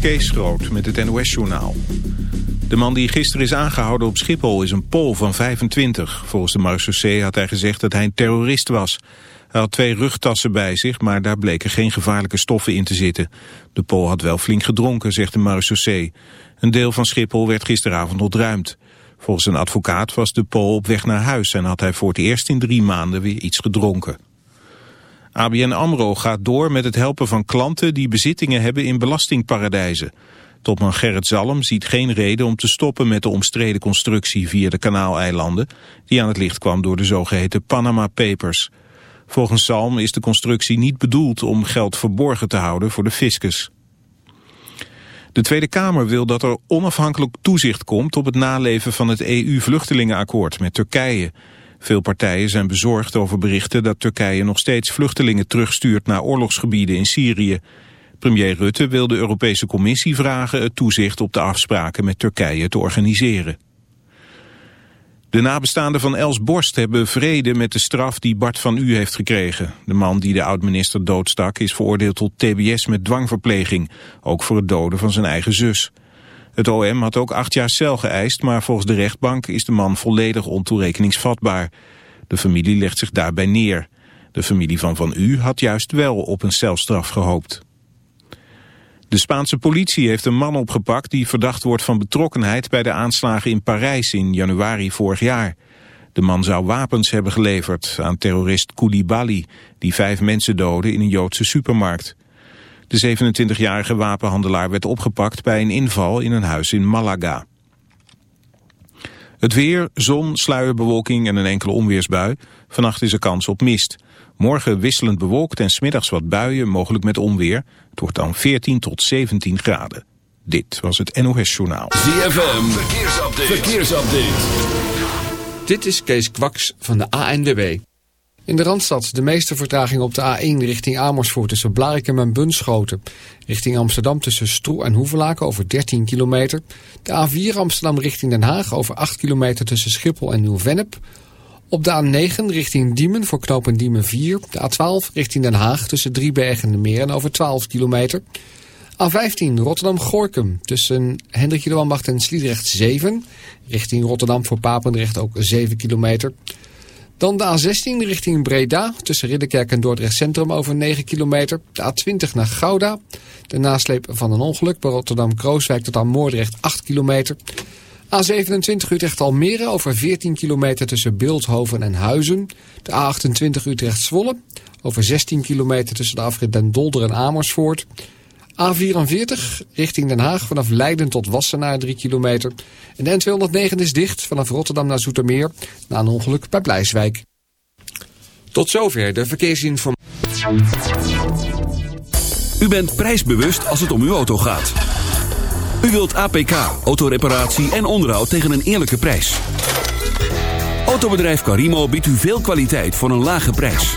Kees Groot met het NOS-journaal. De man die gisteren is aangehouden op Schiphol is een Pool van 25. Volgens de marechaussee had hij gezegd dat hij een terrorist was. Hij had twee rugtassen bij zich, maar daar bleken geen gevaarlijke stoffen in te zitten. De Pool had wel flink gedronken, zegt de marechaussee. Een deel van Schiphol werd gisteravond ontruimd. Volgens een advocaat was de Pool op weg naar huis... en had hij voor het eerst in drie maanden weer iets gedronken. ABN AMRO gaat door met het helpen van klanten die bezittingen hebben in belastingparadijzen. Topman Gerrit Zalm ziet geen reden om te stoppen met de omstreden constructie via de Kanaaleilanden, die aan het licht kwam door de zogeheten Panama Papers. Volgens Zalm is de constructie niet bedoeld om geld verborgen te houden voor de fiscus. De Tweede Kamer wil dat er onafhankelijk toezicht komt op het naleven van het EU-vluchtelingenakkoord met Turkije. Veel partijen zijn bezorgd over berichten dat Turkije nog steeds vluchtelingen terugstuurt naar oorlogsgebieden in Syrië. Premier Rutte wil de Europese Commissie vragen het toezicht op de afspraken met Turkije te organiseren. De nabestaanden van Els Borst hebben vrede met de straf die Bart van U heeft gekregen. De man die de oud-minister doodstak is veroordeeld tot tbs met dwangverpleging, ook voor het doden van zijn eigen zus. Het OM had ook acht jaar cel geëist, maar volgens de rechtbank is de man volledig ontoerekeningsvatbaar. De familie legt zich daarbij neer. De familie van Van U had juist wel op een celstraf gehoopt. De Spaanse politie heeft een man opgepakt die verdacht wordt van betrokkenheid bij de aanslagen in Parijs in januari vorig jaar. De man zou wapens hebben geleverd aan terrorist Koulibaly, die vijf mensen doodde in een Joodse supermarkt. De 27-jarige wapenhandelaar werd opgepakt bij een inval in een huis in Malaga. Het weer, zon, sluierbewolking en een enkele onweersbui. Vannacht is er kans op mist. Morgen wisselend bewolkt en smiddags wat buien, mogelijk met onweer. Het wordt dan 14 tot 17 graden. Dit was het NOS Journaal. ZFM, verkeersupdate. verkeersupdate. Dit is Kees Kwaks van de ANWB. In de Randstad de meeste vertraging op de A1 richting Amersfoort tussen Blarikum en Bunschoten. Richting Amsterdam tussen Stroe en Hoevelaken over 13 kilometer. De A4 Amsterdam richting Den Haag over 8 kilometer tussen Schiphol en Nieuw-Vennep. Op de A9 richting Diemen voor knopen Diemen 4. De A12 richting Den Haag tussen Driebergen en de Meren over 12 kilometer. A15 Rotterdam-Gorkum tussen Hendrik Johanbacht en Sliedrecht 7. Richting Rotterdam voor Papendrecht ook 7 kilometer. Dan de A16 richting Breda, tussen Ridderkerk en Dordrecht Centrum over 9 kilometer. De A20 naar Gouda, de nasleep van een ongeluk bij Rotterdam-Krooswijk tot aan Moordrecht 8 kilometer. A27 Utrecht-Almere over 14 kilometer tussen Beeldhoven en Huizen. De A28 Utrecht-Zwolle over 16 kilometer tussen de afrit Den Dolder en Amersfoort. A44 richting Den Haag vanaf Leiden tot Wassenaar 3 kilometer. En de N209 is dicht vanaf Rotterdam naar Zoetermeer na een ongeluk bij Blijswijk. Tot zover de verkeersinformatie. U bent prijsbewust als het om uw auto gaat. U wilt APK, autoreparatie en onderhoud tegen een eerlijke prijs. Autobedrijf Carimo biedt u veel kwaliteit voor een lage prijs.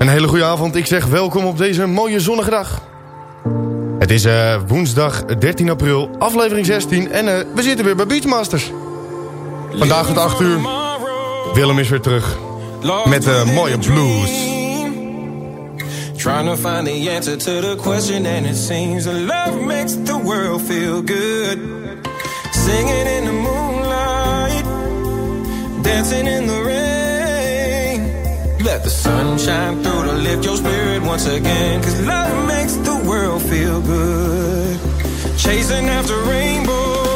Een hele goede avond. Ik zeg welkom op deze mooie zonnige dag. Het is eh, woensdag 13 april, aflevering 16 en eh, we zitten weer bij Beachmasters. Vandaag tot 8 uur. Willem is weer terug met de mooie blues. Trying to find the answer to the question, and it seems love makes the world feel good. Singing in the moonlight, dancing in the rain. Let the sun shine through to lift your spirit once again. Cause love makes the world feel good. Chasing after rainbows,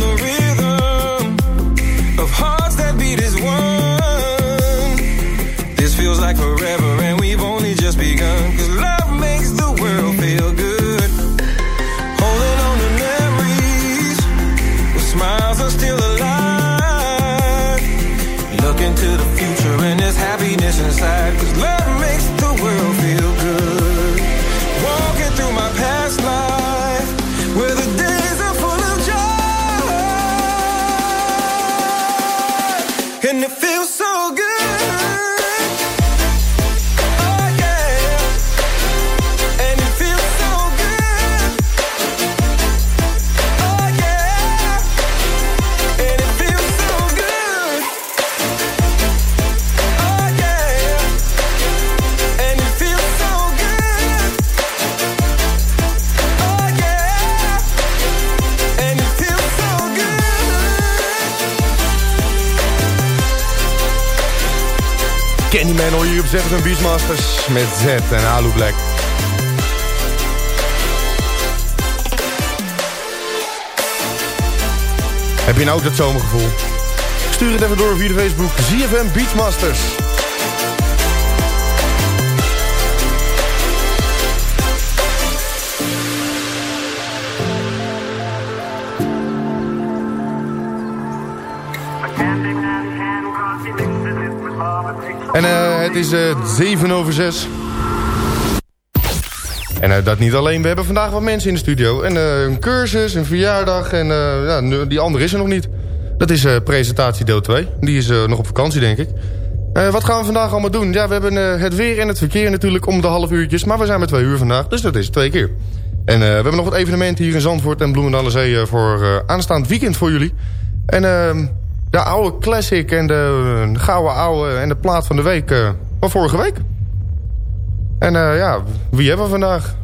the real Beachmasters met Z en Alu Black. Heb je nou ook dat zomergevoel? Stuur het even door via de Facebook ZFM Beachmasters. Het is eh 7 over 6. En eh, dat niet alleen, we hebben vandaag wat mensen in de studio. En eh, een cursus, een verjaardag en ja, die andere is er nog niet. Dat is presentatie deel 2. Die is nog op vakantie, denk ik. Wat gaan we vandaag allemaal doen? Ja, we hebben het weer en het verkeer natuurlijk om de half uurtjes. Maar we zijn met twee uur vandaag, dus dat is twee keer. En we hebben nog wat evenementen hier in Zandvoort en Bloemendalenzee... eh, voor aanstaand weekend voor jullie. En ehm, de oude classic en de gouden oude en de plaat van de week van vorige week. En eh, ja, wie hebben we vandaag?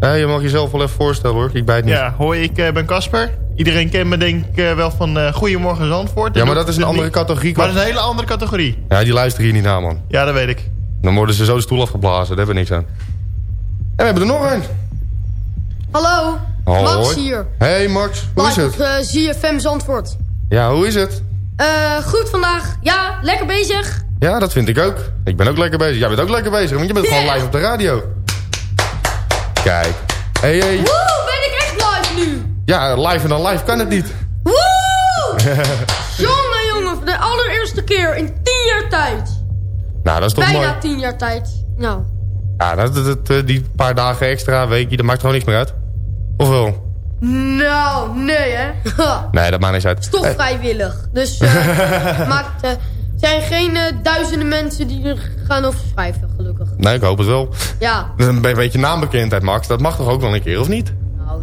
Je mag jezelf wel even voorstellen hoor, ik bijt niet. Ja, hoi, ik eh, ben Casper. Iedereen kent me denk ik eh, wel van eh Goedemorgen Zandvoort. Ja, maar dat is een andere niet- categorie. Maar dat is een hele andere categorie. Ja, die luisteren hier niet naar man. Ja, dat weet ik. Dan worden ze zo de stoel afgeblazen, daar hebben we niks aan. En we hebben er nog een. Hallo, Hoi. Max hier. Hey Max, hoe is Live het? op eh, ZFM Zandvoort. Ja, hoe is het? Eh, goed vandaag. Ja, lekker bezig. Ja, dat vind ik ook. Ik ben ook lekker bezig. Jij bent ook lekker bezig, want je bent gewoon live op de radio. Kijk. Hey, hey. Woe, ben ik echt live nu. Ja, live en dan live kan het niet. Woe! jongen, jongen, voor de allereerste keer in tien jaar tijd. Nou, dat is toch Bijna mooi. tien jaar tijd. Nou, Ja, dat, dat, dat, eh, die paar dagen extra, weekje, dat maakt gewoon niks meer uit. Of wel? nou, nee hè. Nee, dat maakt niks uit. Toch Eh, vrijwillig. Dus eh maakt, eh, zijn geen eh, duizenden mensen die er gaan over schrijven, gelukkig. nee, ik hoop het wel. Ja, Een be- beetje naambekendheid, Max. Dat mag toch ook wel een keer, of niet? nou, nou,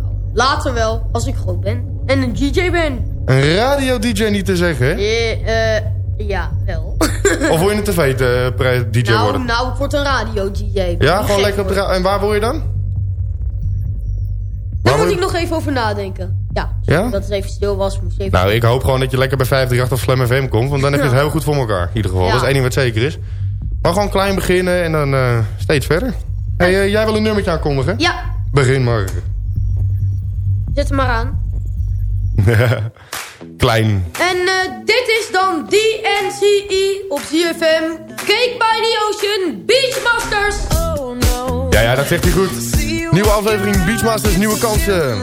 nou. Later wel, als ik groot ben. En een DJ ben. Een radio-dj niet te zeggen, hè? Eh, eh, ja, wel. Of wil je een tv-dj nou, worden? nou, ik word een radio-dj. Ja, gewoon lekker op de En waar word je dan? Daar moet ik nog even over nadenken. Ja, Ja? dat het even stil was. Moest even... Nou, ik hoop gewoon dat je lekker bij 538 of Slam FM komt. Want dan heb je het heel goed voor elkaar. In ieder geval. Ja. Dat is één ding wat zeker is. Maar gewoon klein beginnen en dan eh, steeds verder. Hey, eh, jij wil een nummertje aankondigen? Ja, Begin maar. zet hem maar aan. klein. En eh, dit is dan DNCE op ZFM. Cake by the Ocean, Beachmasters. Oh no. Ja, ja, dat zegt hij goed. Nieuwe aflevering Beachmasters, nieuwe kansen.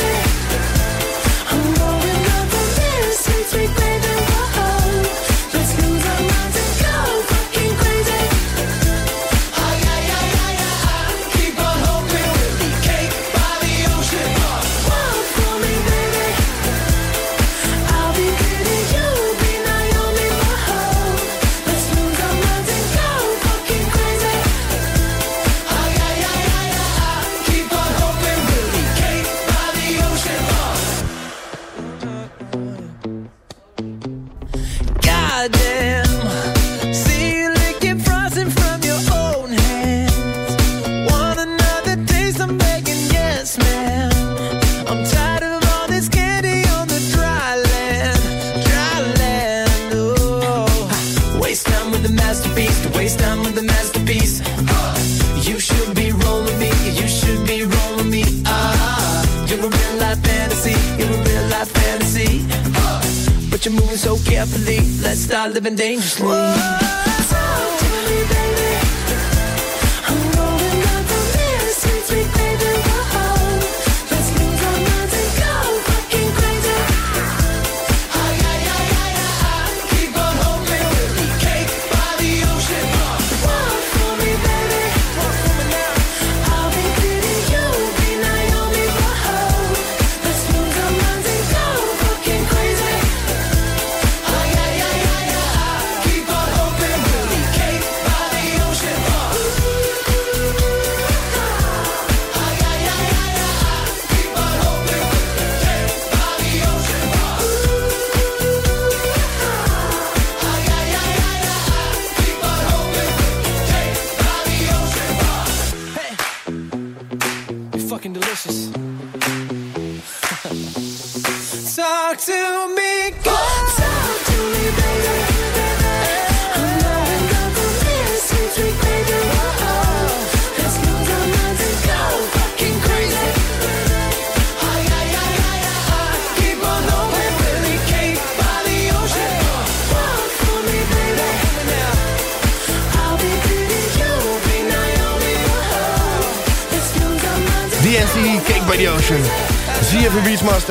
I living dangerously. Whoa.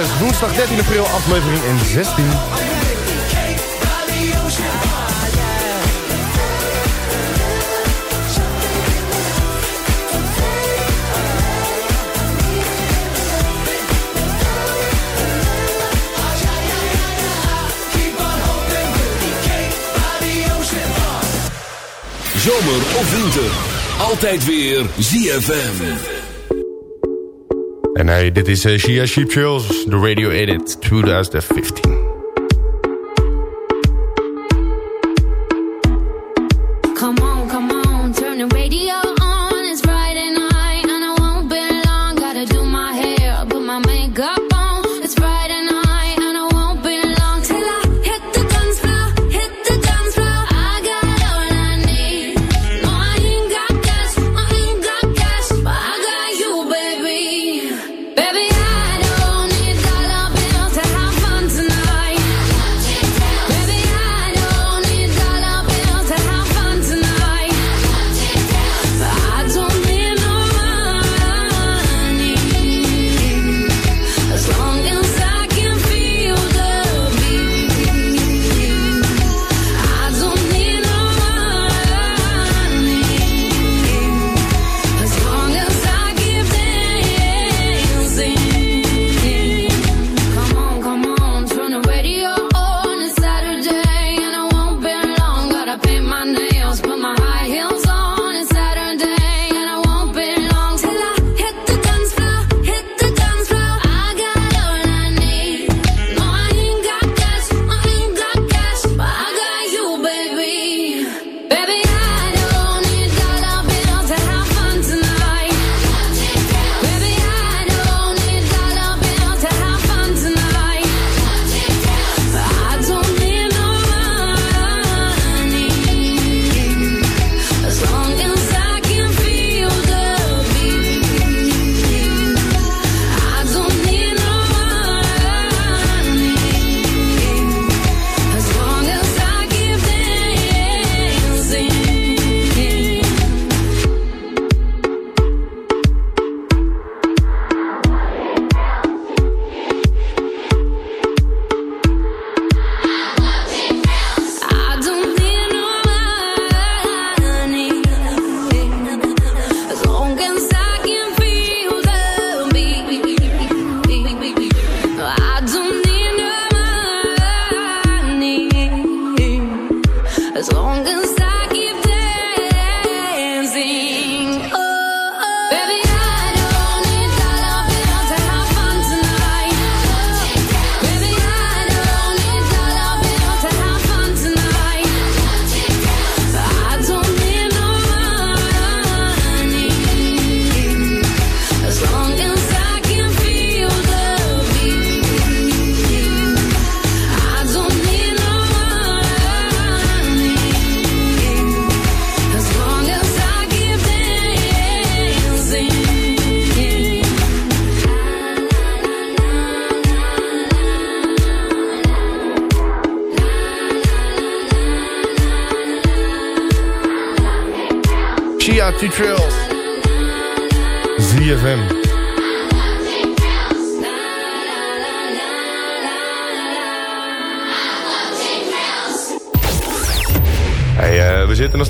Masters. Woensdag 13 april, aflevering in 16. Zomer of winter, altijd weer ZFM. En hey, dit is eh, Shia Sheep Chills, de Radio Edit 2015.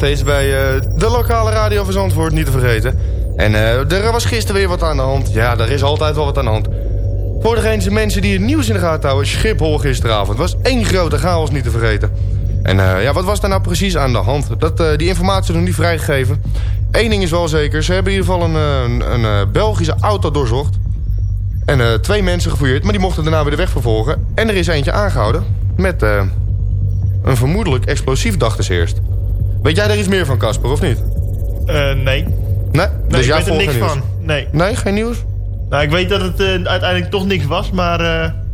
Steeds bij uh, de lokale radio van Zandvoort, niet te vergeten. En uh, er was gisteren weer wat aan de hand. Ja, er is altijd wel wat aan de hand. Voor degene mensen die het nieuws in de gaten houden... Schiphol gisteravond was één grote chaos niet te vergeten. En uh, ja, wat was daar nou precies aan de hand? Dat, die informatie is nog niet vrijgegeven. Eén ding is wel zeker. Ze hebben in ieder geval een, een, Belgische auto doorzocht. En twee mensen gefouilleerd. Maar die mochten daarna weer de weg vervolgen. En er is eentje aangehouden. Met een vermoedelijk explosief, dachten ze eerst. Weet jij daar iets meer van, Casper, of niet? nee. Nee? Nee, dus ik jij weet er niks nieuws? van. Nee. Nee, geen nieuws? Nou, ik weet dat het uiteindelijk toch niks was, maar...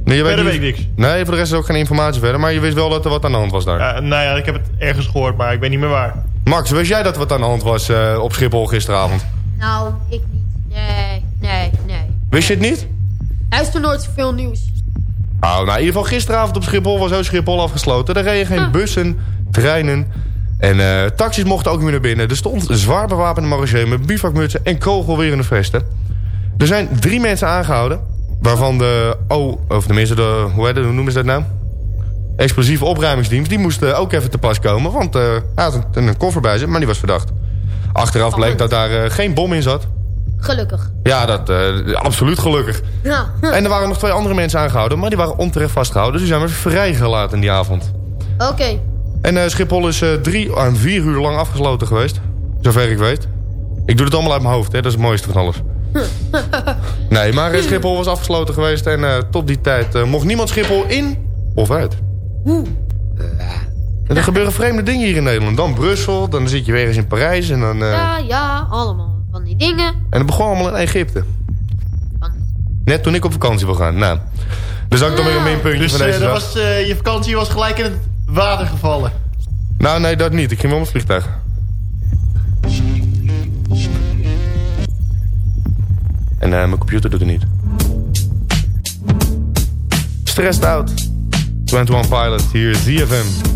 Nee, je weet, Verder niet- weet ik niks. Nee, voor de rest is ook geen informatie verder. Maar je wist wel dat er wat aan de hand was daar. Ja, nou ja, ik heb het ergens gehoord, maar ik weet niet meer waar. Max, wist jij dat er wat aan de hand was eh, op Schiphol gisteravond? Nou, ik niet. Nee, nee, nee. Wist je het niet? Luister nooit zoveel nieuws. Nou, nou, in ieder geval gisteravond op Schiphol was ook Schiphol afgesloten. Er reden geen bussen, treinen en eh, taxis mochten ook niet meer naar binnen. Er stond een zwaar bewapende marechaussee met bivakmutsen en kogelwerende vesten. Er zijn drie mensen aangehouden. Waarvan de, oh, of tenminste de, hoe, heet hoe noemen ze dat nou? Explosieve opruimingsdienst, die moest eh, ook even te pas komen. Want eh, hij had een, een koffer bij zich, maar die was verdacht. Achteraf bleek dat daar geen bom in zat. Gelukkig. Ja, dat, absoluut gelukkig. Ja. En er waren nog twee andere mensen aangehouden, maar die waren onterecht vastgehouden. Dus die zijn weer vrijgelaten die avond. Oké. En eh, Schiphol is eh, drie aan vier uur lang afgesloten geweest. Zover ik weet. Ik doe het allemaal uit mijn hoofd, hè? dat is het mooiste van alles. Nee, maar eh, Schiphol was afgesloten geweest en eh, tot die tijd eh, mocht niemand Schiphol in of uit. En er gebeuren vreemde dingen hier in Nederland. Dan Brussel, dan zit je weer eens in Parijs en dan... eh, Ja, ja, allemaal van die dingen. En het begon allemaal in Egypte. Net toen ik op vakantie wil gaan. Nou, dus had ik dan weer een minpuntje Dus van eh, deze dat dag. was, eh, je vakantie was gelijk in het water gevallen. Nou, nee, dat niet. Ik ging wel het vliegtuig. En eh, mijn computer doet het niet. Stressed out. 21 Pilots, hier ZFM.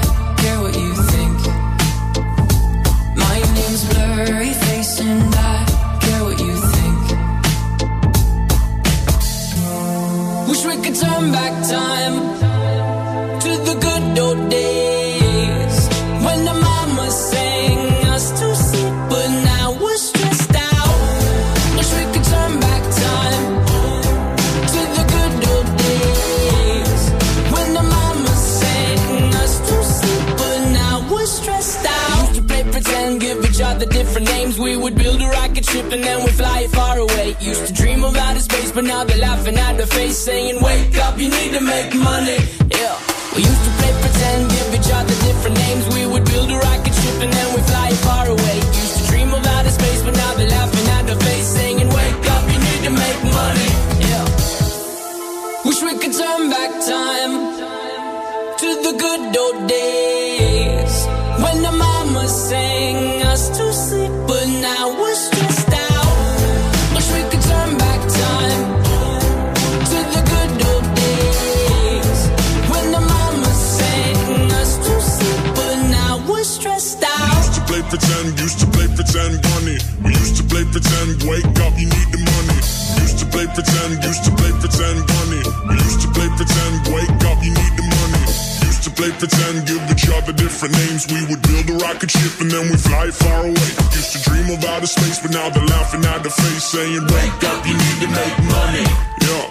turn back time but now they're laughing at the face, saying, Wake up, you need to make money. Yeah. We used to play pretend, give each other different names. We would pretend, used to play pretend, bunny. We used to play pretend, wake up, you need the money. Used to play pretend, used to play pretend, bunny. We used to play pretend, wake up, you need the money. Used to play pretend, give each other different names. We would build a rocket ship and then we fly far away. Used to dream of outer space, but now they're laughing at the face, saying, Wake up, you need to make money. Yeah.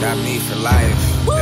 Got me for life. Woo!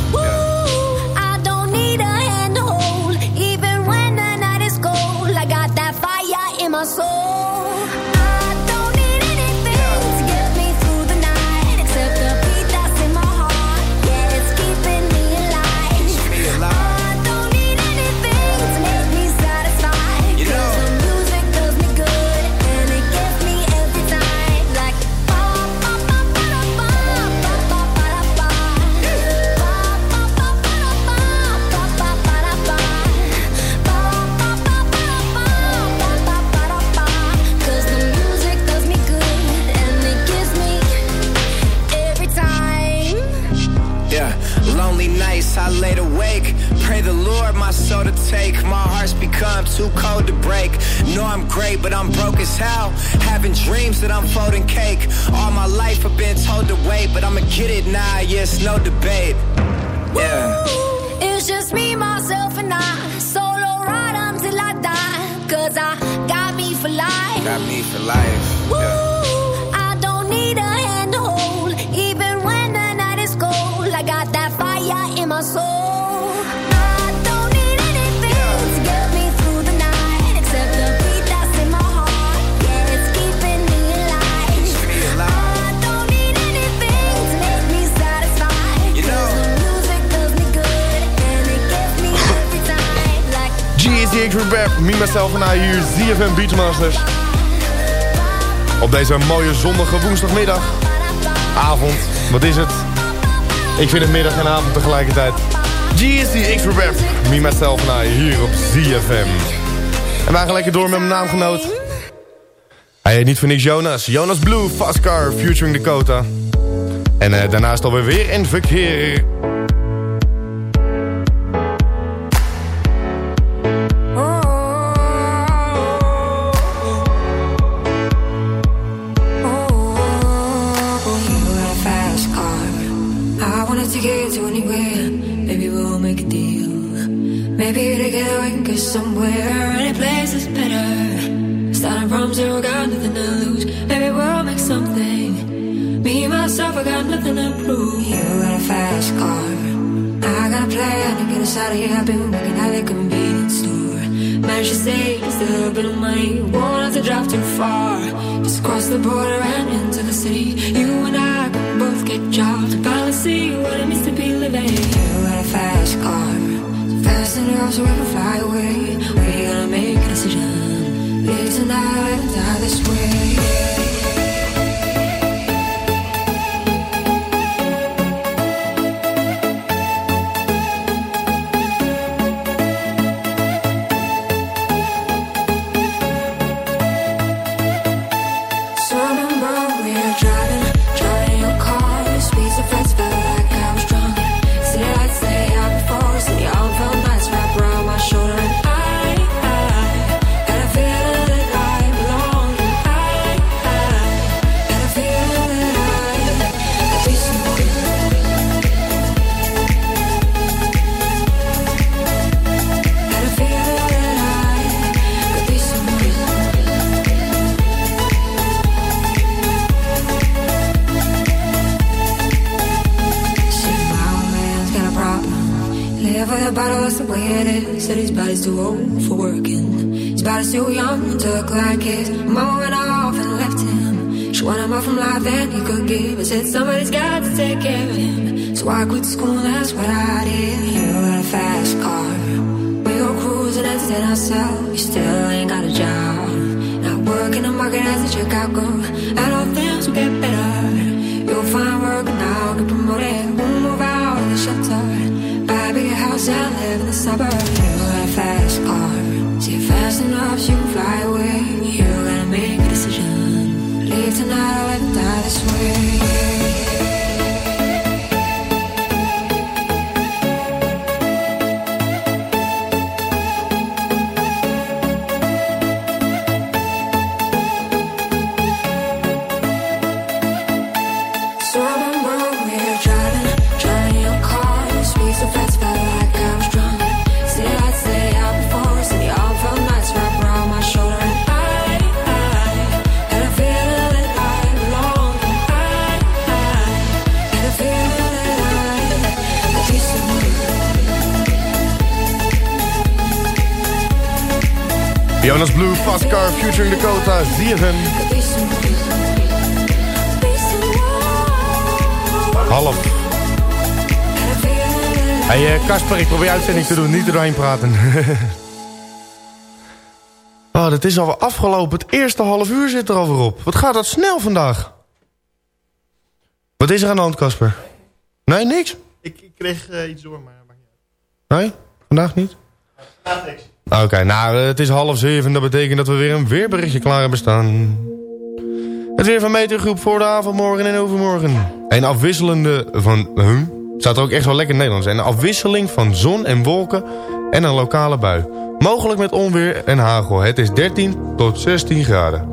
My soul. Deze mooie zonnige woensdagmiddag. Avond, wat is het? Ik vind het middag en avond tegelijkertijd. GSDX Rap, me, myself I hier op ZFM. En wij gaan lekker door met mijn naamgenoot. Hij heet niet voor niks Jonas. Jonas Blue, Fast Car, featuring Dakota. En eh, daarnaast alweer weer in verkeer. could anywhere. Maybe we'll make a deal. Maybe together we can go somewhere. Any place is better. Starting from zero, got nothing to lose. Maybe we'll make something. Me myself, I got nothing to prove. You got a fast car. I got a plan to get us out of here. I've been working at the convenience store. Managed to save a little bit of money. Won't have to drive too far. Just cross the border and into the city. You and I can both get jobs see what it means to be living. You got a fast car. So fast enough so we can fly away. We gotta make a decision. Live tonight die this way. More than he could give. I said somebody's got to take care of him. So I quit school, that's what I did. You got a fast car. We go cruising, and entertain ourselves. You still ain't got a job. Not working the market as a checkout girl. I know things will get better. You'll find work now, get promoted. We'll move out of the shelter. Buy a bigger house and live in the suburbs. You got a fast car. See it fast enough, you can fly away. You gotta make a decision. Leave tonight or this way. Jonas Blue, Fast Car, featuring Dakota, ZFM. Half. Hey eh, Kasper, ik probeer uitzending te doen, niet er doorheen praten. oh, dat is alweer afgelopen. Het eerste half uur zit er alweer op. Wat gaat dat snel vandaag? Wat is er aan de hand, Kasper? Nee, niks? Ik, ik kreeg eh, iets door, maar maakt niet Nee? Vandaag niet? Oké, nou, het is half zeven. Dat betekent dat we weer een weerberichtje klaar hebben staan. Het weer van Meteorgroep voor de avond, morgen en overmorgen. Een afwisselende van... Huh? Staat er ook echt wel lekker in Nederlands. Een afwisseling van zon en wolken en een lokale bui. Mogelijk met onweer en hagel. Het is 13 tot 16 graden.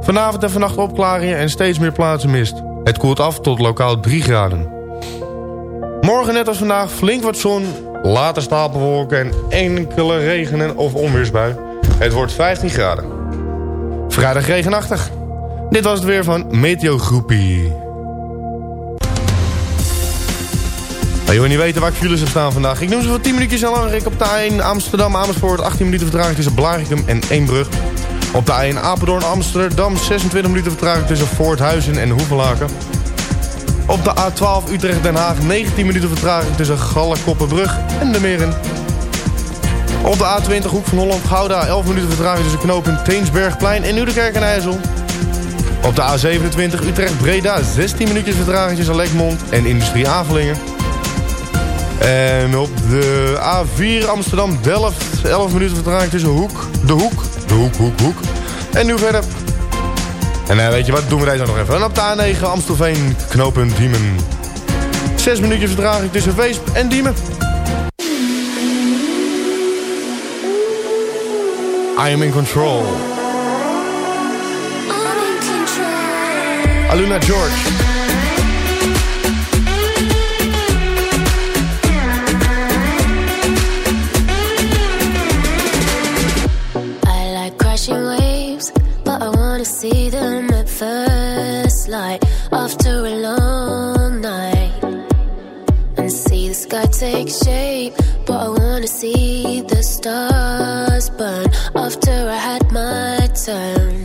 Vanavond en vannacht opklaringen en steeds meer plaatsen mist. Het koelt af tot lokaal 3 graden. Morgen net als vandaag flink wat zon, later stapelwolken en enkele regen- en of onweersbui. Het wordt 15 graden. Vrijdag regenachtig. Dit was het weer van Meteo Groepie. Nou, niet weten waar ik files staan vandaag. Ik noem ze voor 10 minuutjes al lang. Ik op de A1 Amsterdam Amersfoort 18 minuten vertraging tussen Blaricum en Eembrug. Op de A1 Apeldoorn Amsterdam 26 minuten vertraging tussen Voorthuizen en Hoevelaken. Op de A12 Utrecht Den Haag 19 minuten vertraging tussen Gallen-Koppenbrug en de Meren. Op de A20 Hoek van Holland Gouda 11 minuten vertraging tussen knooppunt Teensbergplein en Nieuwekerk en IJssel. Op de A27 Utrecht Breda 16 minuutjes vertraging tussen Lekmond en Industrie Avelingen. En op de A4 Amsterdam Delft 11 minuten vertraging tussen Hoek, de Hoek, de Hoek, Hoek, Hoek en nu verder. En eh, weet je wat, doen we deze nog even. En op de A9 Amstelveen knooppunt Diemen. 6 minuutjes vertraging tussen Weesp en Diemen. I am in control. Aluna George. take shape, but I wanna see the stars burn after I had my turn.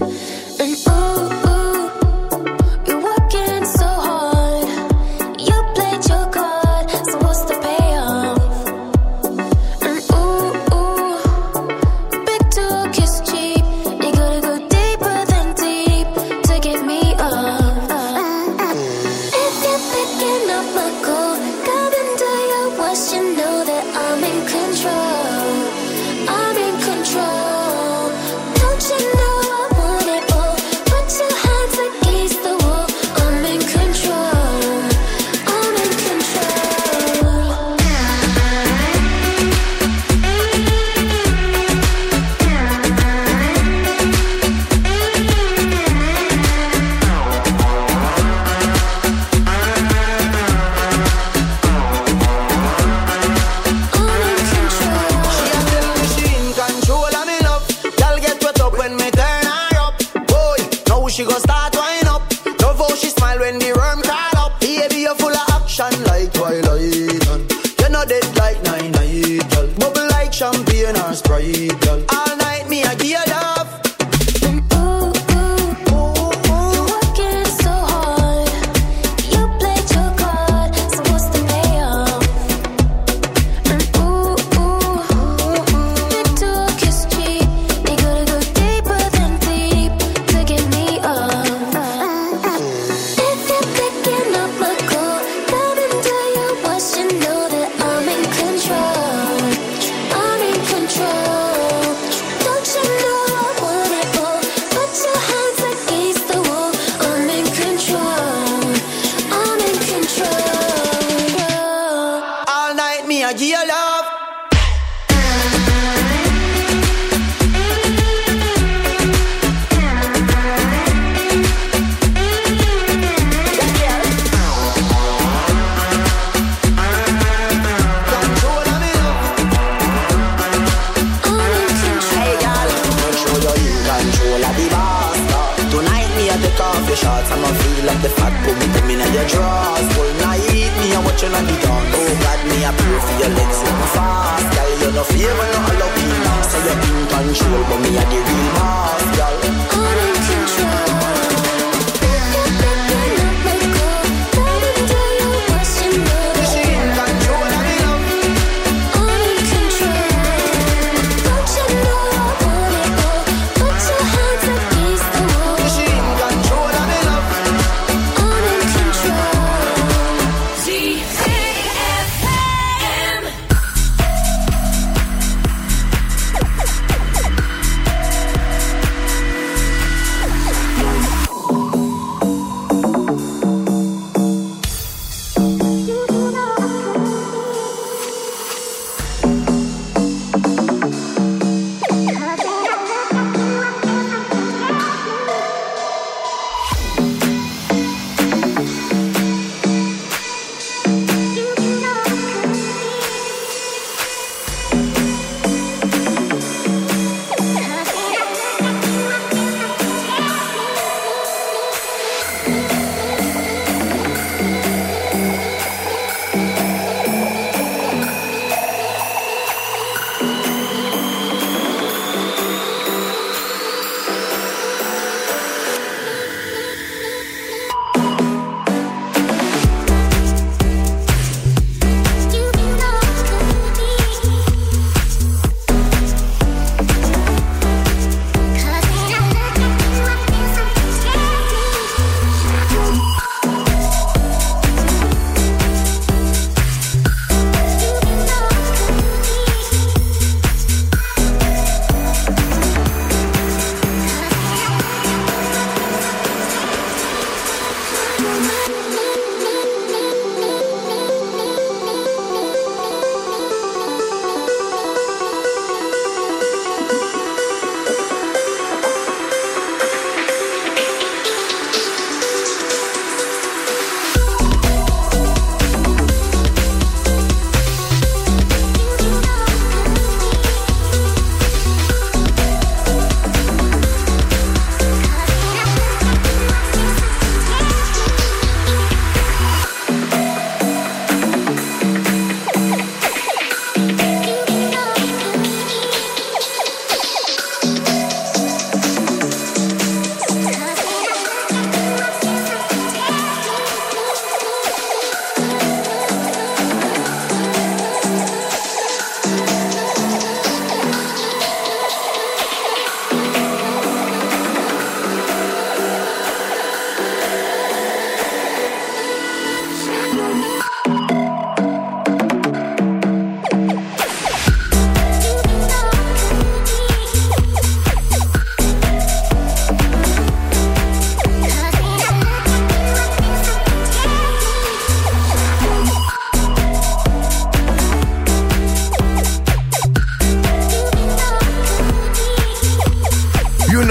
sorry for your legs, fast, girl. You're no favor, no allow me. Say you're in control, but me a the real.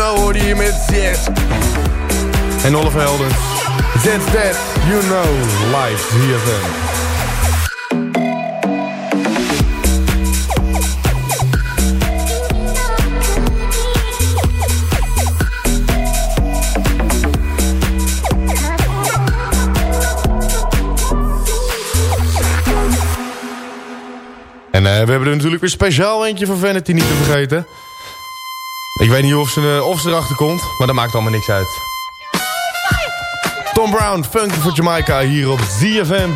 Know hoorde je. En Oliver Helden. Zet That, You Know, live ZFM. En uh, we hebben er natuurlijk weer speciaal eentje voor Vanity niet te vergeten. Ik weet niet of ze, uh, of ze erachter komt, maar dat maakt allemaal niks uit. Tom Brown, Funky for Jamaica, hier op ZFM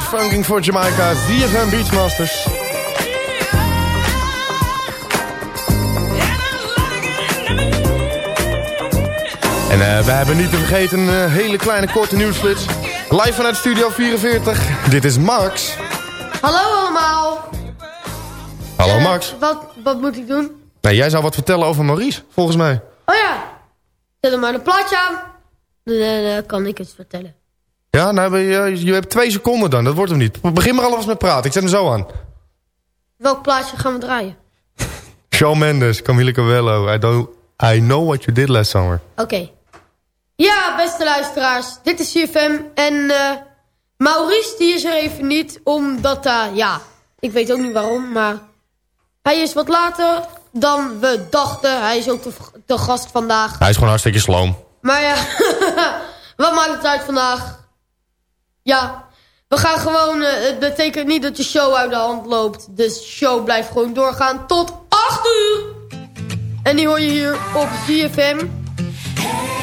Funking for Jamaica, DFM Beachmasters. En uh, we hebben niet te vergeten een uh, hele kleine korte nieuwsflits. Live vanuit Studio 44. Dit is Max. Hallo allemaal. Hallo uh, Max. Wat, wat moet ik doen? Nee, jij zou wat vertellen over Maurice, volgens mij. Oh ja. Zet er maar een plaatje aan. Dan kan ik het vertellen. Ja, nou, je, je hebt twee seconden dan. Dat wordt hem niet. Begin maar alvast met praten. Ik zet hem zo aan. Welk plaatje gaan we draaien? Shawn Mendes, Camille Cabello. I, don't, I know what you did last summer. Oké. Okay. Ja, beste luisteraars. Dit is CFM. En uh, Maurice die is er even niet. Omdat, uh, ja, ik weet ook niet waarom. Maar hij is wat later dan we dachten. Hij is ook de, de gast vandaag. Hij is gewoon hartstikke sloom. Maar ja, wat maakt het uit vandaag? Ja, we gaan gewoon... Uh, het betekent niet dat de show uit de hand loopt. De show blijft gewoon doorgaan tot En die hoor je hier op ZFM.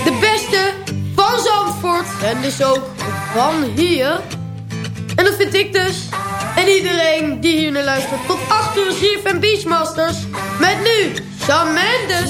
De beste van Zandvoort. En dus ook van hier. En dat vind ik dus. En iedereen die hier naar luistert. Tot 8 uur ZFM Beachmasters. Met nu Shawn Mendes.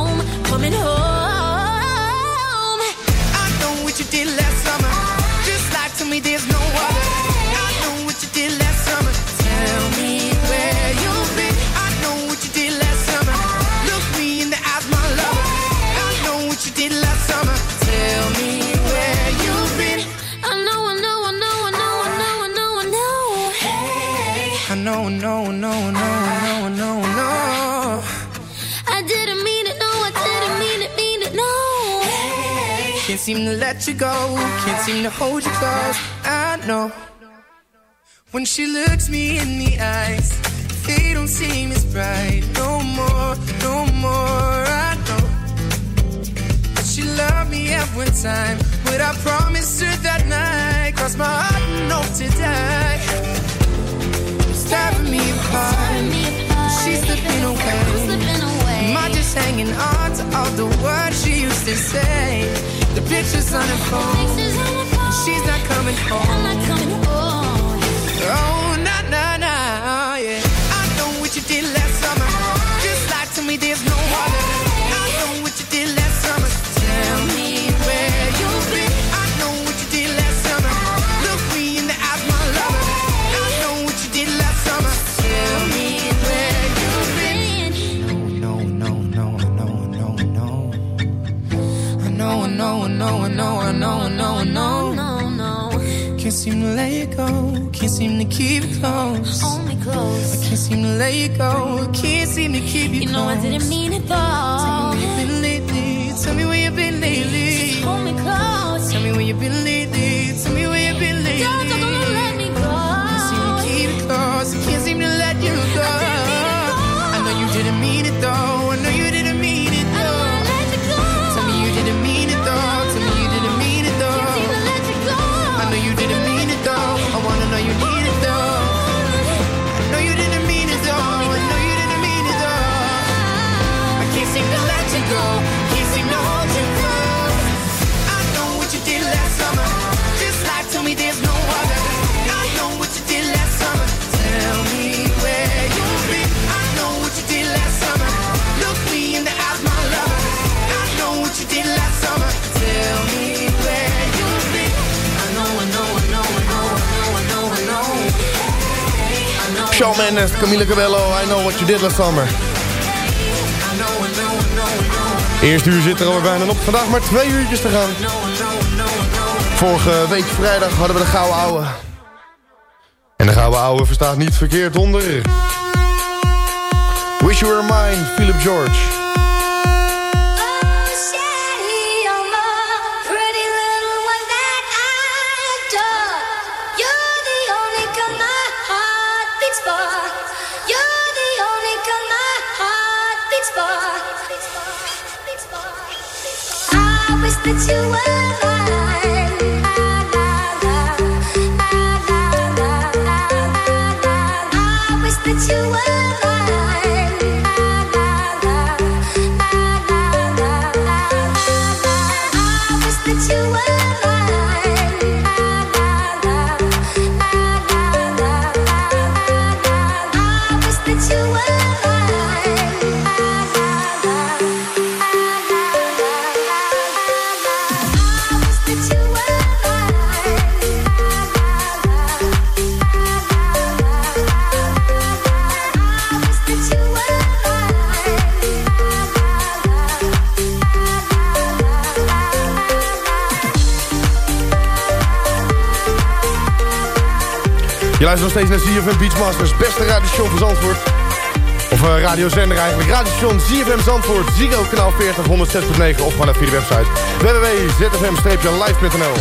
coming home. I know what you did last summer. Just lie to me, there's let you go. Can't seem to hold you close. I know. When she looks me in the eyes, they don't seem as bright. No more, no more. I know. that She loved me at one time, but I promised her that night. Cross my heart and hope to die. It's tearing me apart. She's slipping away. Am I just hanging on to all the words she used to say? The pictures on her phone. She's not coming home. Oh, nah, nah, nah, yeah. I know what you did last I know, I know, I know, I know. No, no, Can't seem to let you go. Can't seem to keep it close. me close. I can't seem to let you go. Can't seem to keep you, You know I didn't mean it though. Tell me where you've been lately. Tell me where you've been lately. Hold me close. Tell me where you've been lately. Shawn Mendes, Camila Cabello, I know what you did last summer. Eerste uur zit er alweer bijna op. Vandaag maar twee uurtjes te gaan. Vorige week vrijdag hadden we de gouden ouwe. En de gouden ouwe verstaat niet verkeerd onder. Wish You Were Mine, Philip George. Luistert nog steeds naar CFM Beachmasters, beste radioshow van Zandvoort. Of uh, radiozender eigenlijk. Radiostation ZFM Zandvoort. Ziggo kanaal 40 106.9 of gewoon via de website www.zfm-live.nl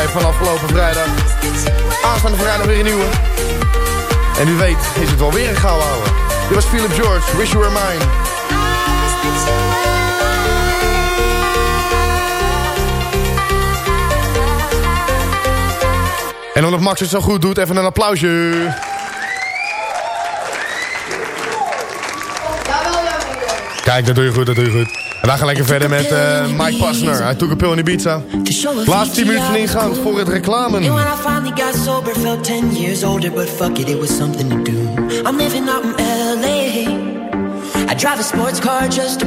Alarmschijf van afgelopen vrijdag. Aanstaande vrijdag weer een nieuwe. En wie weet is het wel weer een gauw ouwe. Dit was Philip George, Wish You Were Mine. En omdat Max het zo goed doet, even een applausje. Kijk, dat doe je goed, dat doe je goed. En wij gaan lekker verder met uh, Mike Passner. Hij took a pill in Ibiza. Laatste 10 minuten ingaan voor het reclame. And when I finally got sober, felt 10 years older, but fuck it, it was something to do. I'm living out LA. I drive a sports car just to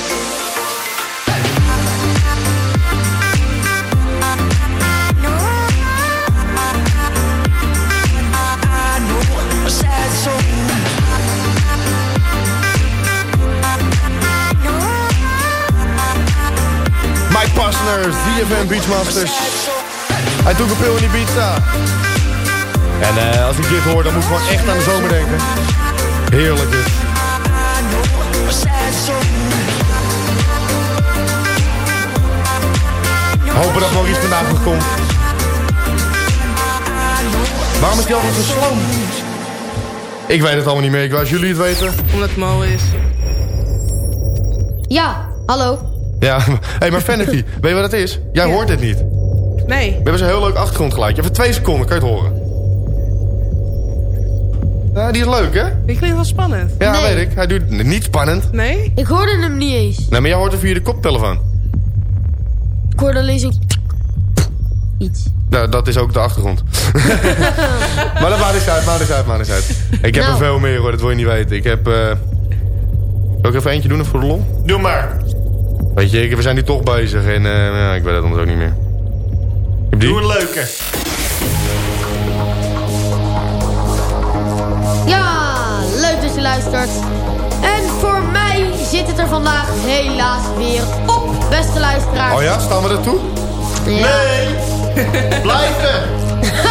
ZFM Beachmasters. Hij doet een pil in Ibiza. En eh, als ik dit hoor, dan moet ik gewoon echt aan de zomer denken. Heerlijk dit. Hopen dat nog iets vandaag nog komt. Waarom is die altijd zo sloom? Ik weet het allemaal niet meer. Ik wou als jullie het weten. Omdat het Mo is. Ja, hallo. Ja, hey, maar Vanity, weet je wat het is? Jij hoort het niet. Nee. We hebben zo'n heel leuk achtergrondgeluidje. Even twee seconden, kan je het horen? Ja, die is leuk, hè? Die klinkt wel spannend. Ja, Nee. weet ik. Hij doet niet spannend. Nee? Ik hoorde hem niet eens. Nee, maar jij hoort het via de koptelefoon. Ik hoorde alleen zo... Iets. Nou, dat is ook de achtergrond. maar dat maakt eens uit, maakt eens uit, maakt eens uit. Ik heb Nou. er veel meer hoor, dat wil je niet weten. Ik heb... eh Zal ik even eentje doen voor de lol? Doe maar. Weet je, we zijn nu toch bezig en eh, ja, ik weet het anders ook niet meer. Die? Doe een leuke. Ja, leuk dat je luistert. En voor mij zit het er vandaag helaas weer op, beste luisteraars. Oh ja, staan we er toe? Ja. Blijven!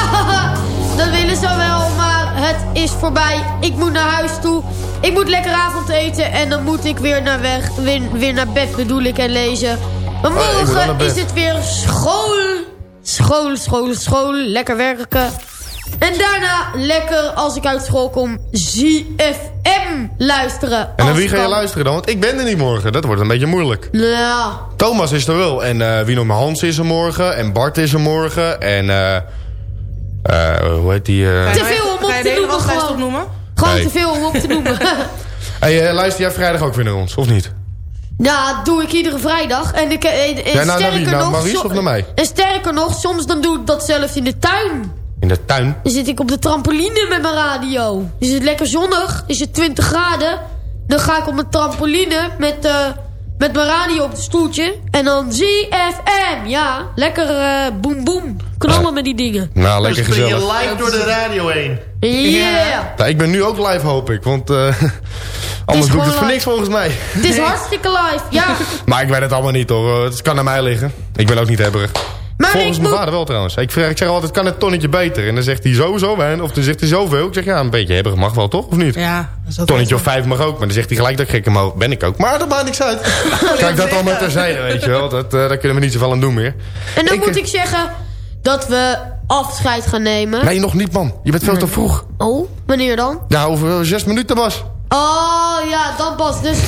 dat willen ze wel, maar het is voorbij. Ik moet naar huis toe. Ik moet lekker avondeten en dan moet ik weer naar, weg, weer, weer naar bed bedoel ik en lezen. Maar Oh, morgen is het weer school. School, school, school. Lekker werken. En daarna lekker, als ik uit school kom, ZFM luisteren. En naar wie ga je kan. luisteren dan? Want ik ben er niet morgen. Dat wordt een beetje moeilijk. Nou, Thomas is er wel. En eh wie nog maar Hans is er morgen. En Bart is er morgen. En eh eh hoe heet die? eh? te veel om op Ga je te de hele noemen gewoon. Nee. te veel om op te noemen. Hey, eh, luister jij vrijdag ook weer naar ons, of niet? Ja, doe ik iedere vrijdag. En, ik, en, en Ja, nou, sterker Naar nog... Maurice so- of naar mij? En sterker nog, soms dan doe ik dat zelfs in de tuin. In de tuin? Dan zit ik op de trampoline met mijn radio. Is het lekker zonnig? Is het 20 graden? Dan ga ik op mijn trampoline met, eh, met mijn radio op het stoeltje. En dan ZFM. Ja, lekker eh boem boem. Knallen met die dingen. Nou, lekker Dan spring je gezellig. live door de radio heen. Yeah. Nou, ik ben nu ook live, hoop ik. Want eh, anders doe ik het voor niks volgens mij. Het is hartstikke live. Ja. Maar ik weet het allemaal niet hoor. Het kan aan mij liggen. Ik ben ook niet hebberig. Maar Volgens ik mijn moet- vader wel trouwens. Ik, vraag, ik zeg altijd, kan het tonnetje beter? En dan zegt hij sowieso weinig. Of dan zegt hij zoveel. Ik zeg, ja, een beetje hebberig mag wel, toch? Of niet? Ja. Tonnetje of vijf mag ook. Maar dan zegt hij gelijk dat ik gek omhoog ben ik ook. Maar dat maakt niks uit. Kijk, dat allemaal terzijde, weet je wel. Dat, eh, daar kunnen we niet zoveel aan doen meer. En dan Ik, moet eh, ik zeggen dat we afscheid gaan nemen. Nee, nog niet man. Je bent veel te vroeg. Oh, wanneer dan? Ja, over zes minuten Bas. Oh, ja, dan pas. Dus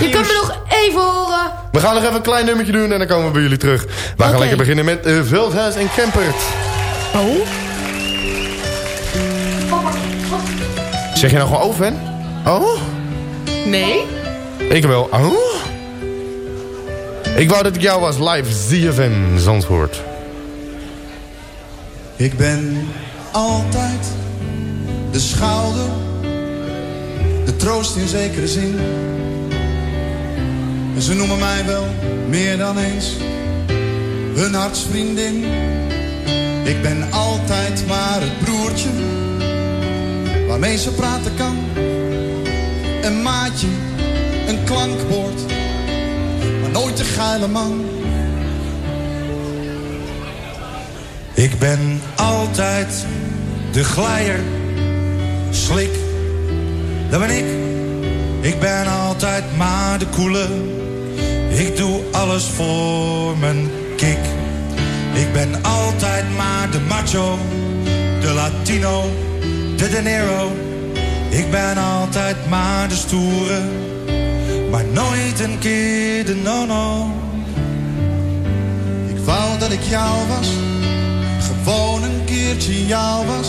je kunt me nog even horen. We gaan nog even een klein nummertje doen en dan komen we bij jullie terug. We gaan lekker beginnen met uh, Veldhuis en Kempert. Oh? Zeg je nou gewoon over, hè? Oh? Nee? Ik wel. Oh? Ik wou dat ik jou was live ZFM Zandvoort. Ik ben altijd de schouder, de troost in zekere zin. En ze noemen mij wel meer dan eens hun hartsvriendin. Ik ben altijd maar het broertje waarmee ze praten kan. Een maatje, een klankbord, maar nooit de geile man. Ik ben altijd de glijer, slik, dat ben ik. Ik ben altijd maar de koele, ik doe alles voor mijn kick. Ik ben altijd maar de macho, de Latino, de De. Ik ben altijd maar de stoere, maar nooit een keer de no-no. Ik wou dat ik jou was gewoon een keertje jou was.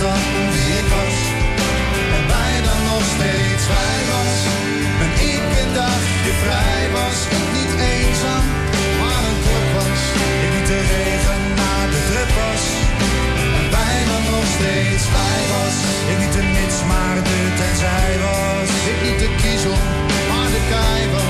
dan wie ik was. En wij dan nog steeds wij was. En ik een dagje vrij was. Ik niet eenzaam, maar een club was. Ik niet de regen, maar de druk was. En wij dan nog steeds wij was. Ik niet de mits, maar de tenzij was. Ik niet de kiezel, maar de kei was.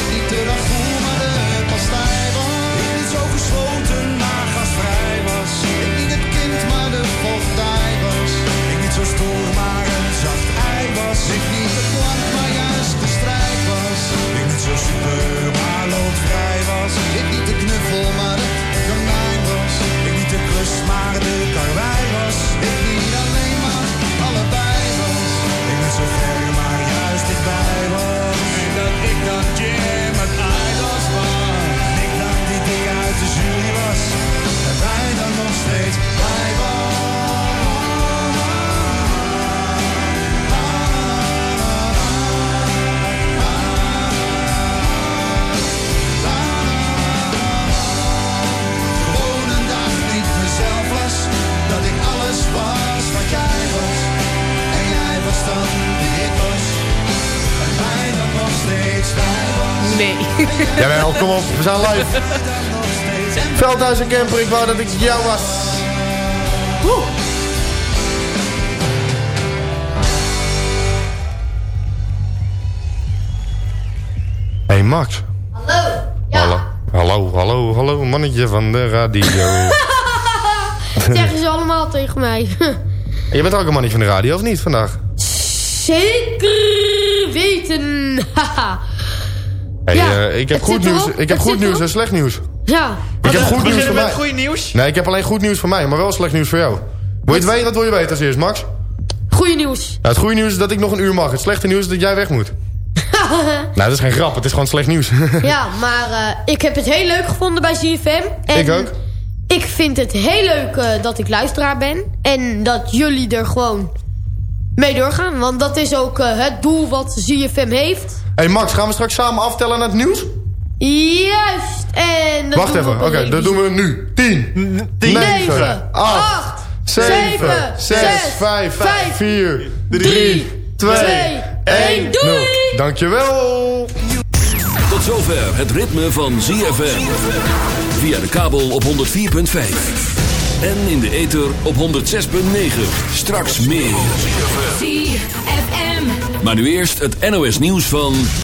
ik niet de dagvoer maar de pastij was. Ik niet zo gesloten, maar gastvrij was. Ik niet het kind, maar de vochtdij was. Ik niet zo stoer, maar een zacht ei was. Ik niet de plank, maar juist de strijd was. Ik niet zo super, maar loodvrij was. Ik niet de knuffel, maar het konijn was. Ik niet de klus, maar de karwei was. Ik niet alleen, maar allebei was. Ik niet zo ver, maar juist dichtbij was. En dat ik dat uit jullie was. En wij dan nog steeds bij Gewoon een dag niet mezelf was, dat ik alles was wat jij was. En jij was dan die ik was. En wij dan nog steeds bij was. Nee. Jawel, kom op, we zijn live. Veldhuis en Camper, ik wou dat ik jou was. Woe. Hey Max. Hallo. Hallo. Hallo, hallo, hallo, mannetje van de radio. Dat zeggen ze allemaal tegen mij. je bent ook een mannetje van de radio, of niet, vandaag? Zeker weten. Haha. Hey, Ja, eh, ik heb goed nieuws, ik heb goed nieuws en slecht nieuws. ja. Ik heb goed nieuws voor mij. goede nieuws? Nee, ik heb alleen goed nieuws voor mij, maar wel slecht nieuws voor jou. Wil je het weten? Dat wil je weten als eerst, Max. Goeie nieuws. Nou, het goede nieuws is dat ik nog een uur mag. Het slechte nieuws is dat jij weg moet. nou, dat is geen grap. Het is gewoon slecht nieuws. ja, maar eh, ik heb het heel leuk gevonden bij ZFM. En ik ook. Ik vind het heel leuk eh, dat ik luisteraar ben. En dat jullie er gewoon mee doorgaan. Want dat is ook eh, het doel wat ZFM heeft. hey Max, gaan we straks samen aftellen naar het nieuws? Juist. En Wacht doen even. Oké, dat doen we nu. 10, 9, 8, 7, 6, 5, 4, 3, 2, 1, 0. Dankjewel. Tot zover het ritme van ZFM. Via de kabel op 104.5. En in de ether op 106.9. Straks meer. ZFM. Maar nu eerst het NOS nieuws van...